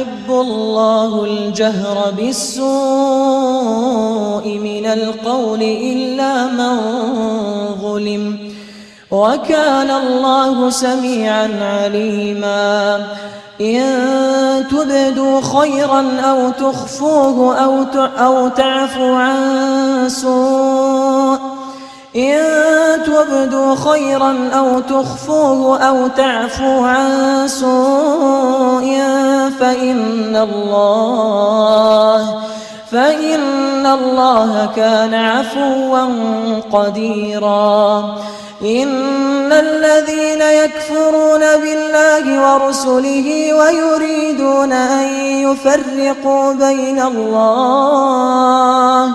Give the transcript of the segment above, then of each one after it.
يحب الله الجهر بالسوء من القول إلا من ظلم وكان الله سميعا عليما. إن تبدوا خيرا أو تخفوه أو أو تعفو عن سوء. إن تبدوا خيرا أو تخفوه أو تعفو عن سوء. فإن الله فإن الله كان عفوا قديرا. إن الذين يكفرون بالله ورسله ويريدون أن يفرقوا بين الله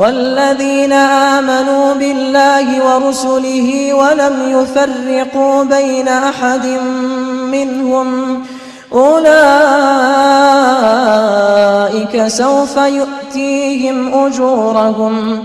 والذين آمنوا بالله ورسله ولم يفرقوا بين أحد منهم أولئك سوف يؤتيهم أجورهم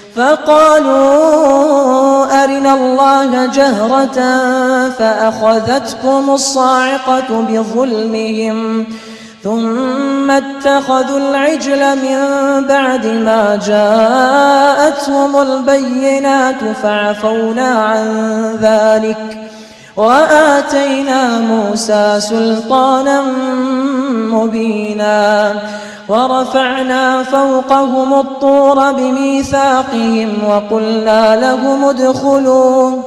فقالوا أرنا الله جهرة فأخذتكم الصاعقة بظلمهم ثم اتخذوا العجل من بعد ما جاءتهم البينات فعفونا عن ذلك وآتينا موسى سلطانا مبينا ورفعنا فوقهم الطور بميثاقهم وقلنا لهم ادخلوا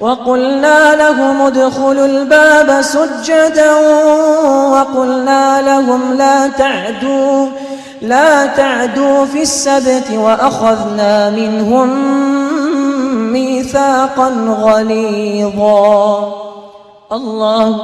وقلنا لهم ادخلوا الباب سجدا وقلنا لهم لا تعدوا لا تعدوا في السبت وأخذنا منهم ميثاقا غليظا. الله